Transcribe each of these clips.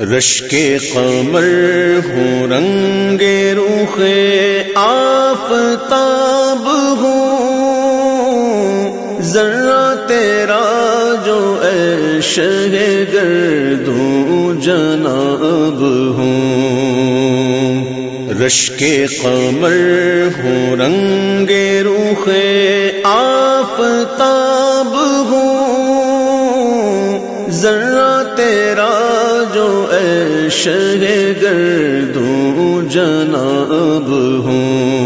رش کے قمر ہوں، رنگ روخ آپ تاب ہوں۔ ذرا تیرا جو اے شہ گردوں جناب ہوں۔ رش کے قمر ہوں، رنگ روخ آپ تاب ہوں۔ ذرا تیرا شہ گردوں جناب ہوں۔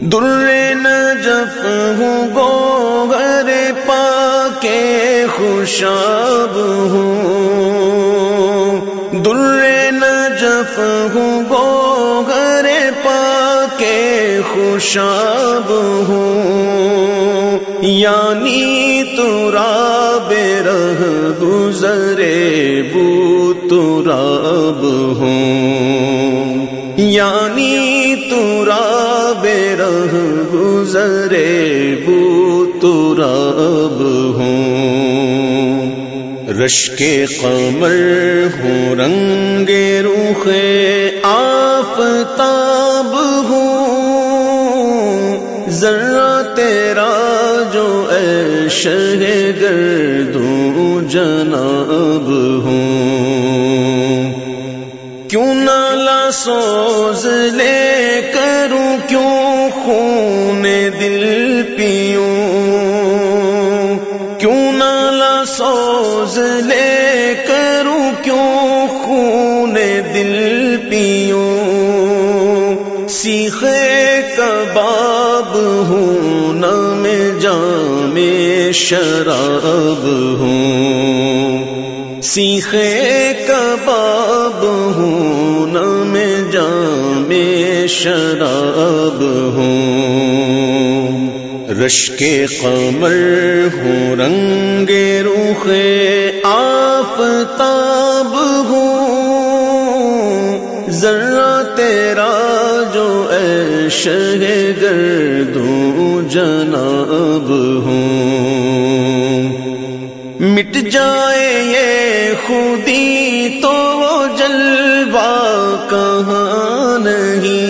در نجف ہوں، گوہر پا کے خوشاب ہوں۔ در نجف ہوں، گوہر پا کے خوشاب ہوں۔ یعنی تورا رہ گزرے، بو تراب ہوں۔ یعنی تورا رہ گزرے، بو تراب ہوں۔ رش کے قمر ہوں، رنگ روخ آفتاب ہوں۔ ذرا تیرا شہ گردوں جناب ہوں۔ کیوں نالا سوز لے کروں، کیوں خون دل پیوں؟ کیوں نالا سوز لے کروں، کیوں خون دل پیوں؟ سیخے کباب ہوں نہ میں جام شراب ہوں، سیخے کباب ہوں نہ میں جام شراب ہوں۔ رش کے قمر ہوں، رنگ روخ آپ تاب ہوں۔ ذرا تیرا جو اے شہ گردوں جناب ہوں۔ مٹ جائے یہ خودی تو جلوا کہاں نہیں؟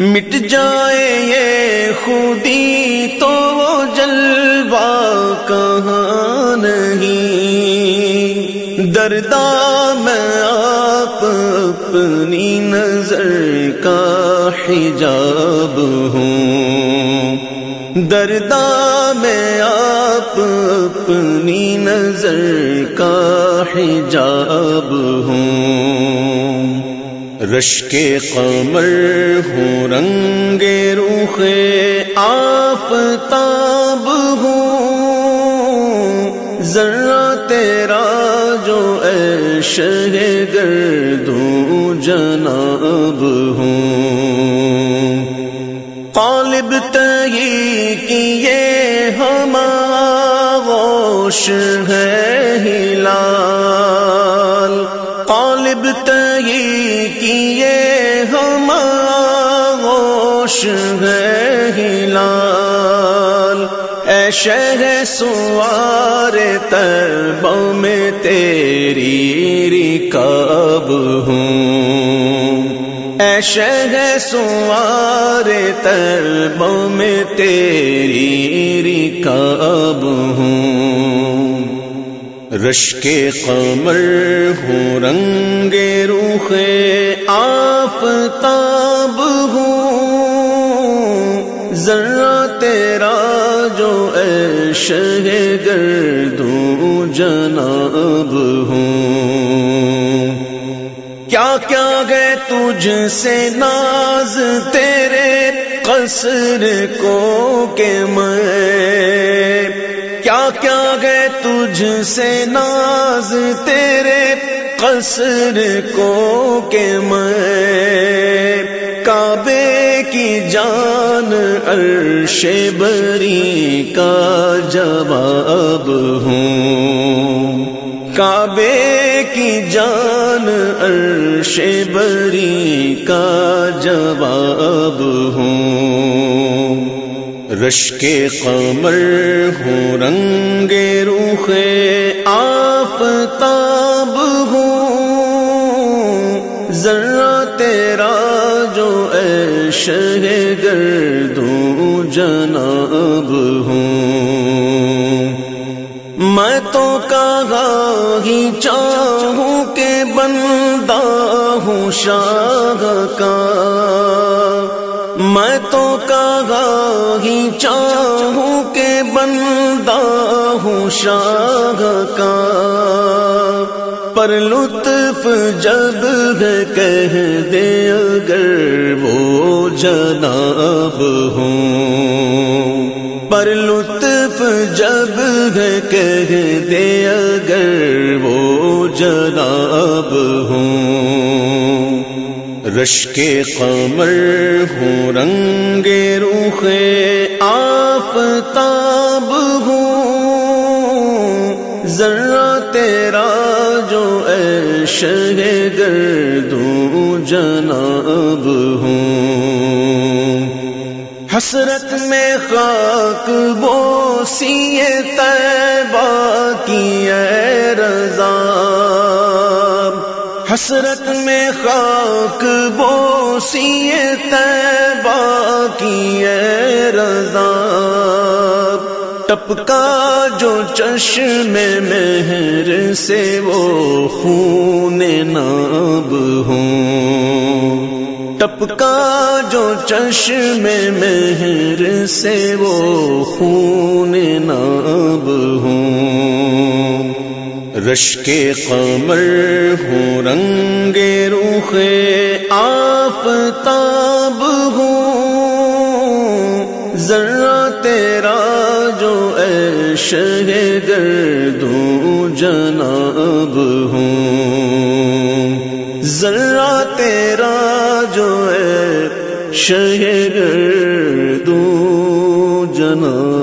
مٹ جائے یہ خودی تو جلوا کہاں نہیں؟ دردا میں آپ اپنی نظر کا حجاب ہوں۔ دردا میں آپ اپنی نظر کا حجاب ہوں۔ رش کے قمر ہوں، رنگ روخ آپ تاب ہوں۔ ذرا تیرا جو اے شہ گردوں جناب ہوں۔ قالب تہی کی یہ ہماغوش ہے ہلال۔ قالب تہی کی یہ ہماغوش ہے ہلال۔ اے شہ سوار تربوں میں تیری رکاب ہوں۔ شہ سوار تربوں میں تیری رکاب ہوں۔ رش کے قمر ہوں، رنگ روخ آپ تاب ہوں۔ ذرا تیرا جو اے شہ گردوں جناب ہوں۔ تجھ سے ناز تیرے قصر کو کہ میں کیا کیا گئے تجھ سے ناز تیرے قصر کو کہ میں کعبے کی جان عرش بری کا جواب ہوں۔ جان عرش بری کا جواب ہوں۔ رش کے قمر ہوں، رنگ روخ آپ آفتاب ہوں۔ ذرا تیرا جو اے گردوں جناب ہوں۔ چاہوں کہ بندہ ہوں شاہ کا۔ میں تو کہا ہی چاہوں کہ بندہ ہوں شاہ کا۔ پر لطف جب کہہ دے اگر وہ جناب ہوں۔ پر لطف جب کہہ دے اگر وہ جناب ہوں۔ رش کے قمر ہوں، رنگ روخ آپ تاب ہوں۔ ذرا تیرا جو اے شہ گردوں جناب ہوں۔ حسرت میں خاک بوسی طیبہ کی اے رضا۔ حسرت میں خاک بوسی طیبہ کی اے رضا۔ ٹپکا جو چشم مہر سے وہ خون ناب ہوں۔ ٹپکا جو چشم مہر سے وہ خون ناب ہوں۔ رش کے قمر ہوں، رنگ روخ آپ تاب ہوں۔ ذرا تیرا جو اے شہ گردوں جناب ہوں۔ ذرا تیرا جو ہے شہر دوں جناب